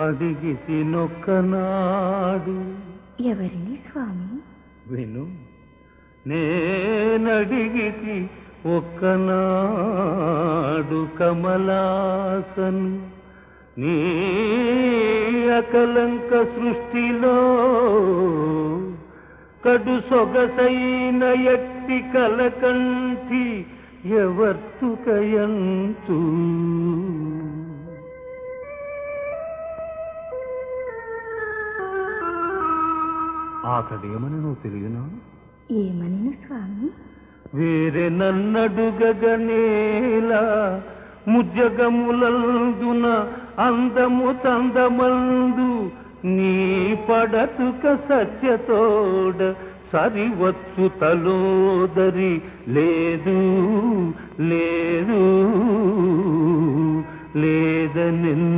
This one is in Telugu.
అడిగితి నొక్కనాడు. ఎవరిని స్వామి? విను నేనడిగితి ఒక్కనాడు కమలాసను. నీ అకలంక సృష్టిలో కడు సొగసైన ఎట్టి కలకంఠి ఎవర్తుకయంచు. ఆకడేమనో తెలియనా? ఏమనిను స్వామి? వేరే నన్నడుగగనేలా ముజ్జగములందున అందము చందమందు నీ పడతుక సత్యతోడ సరివచ్చు తలోదరి లేదు లేదు లేదనిన్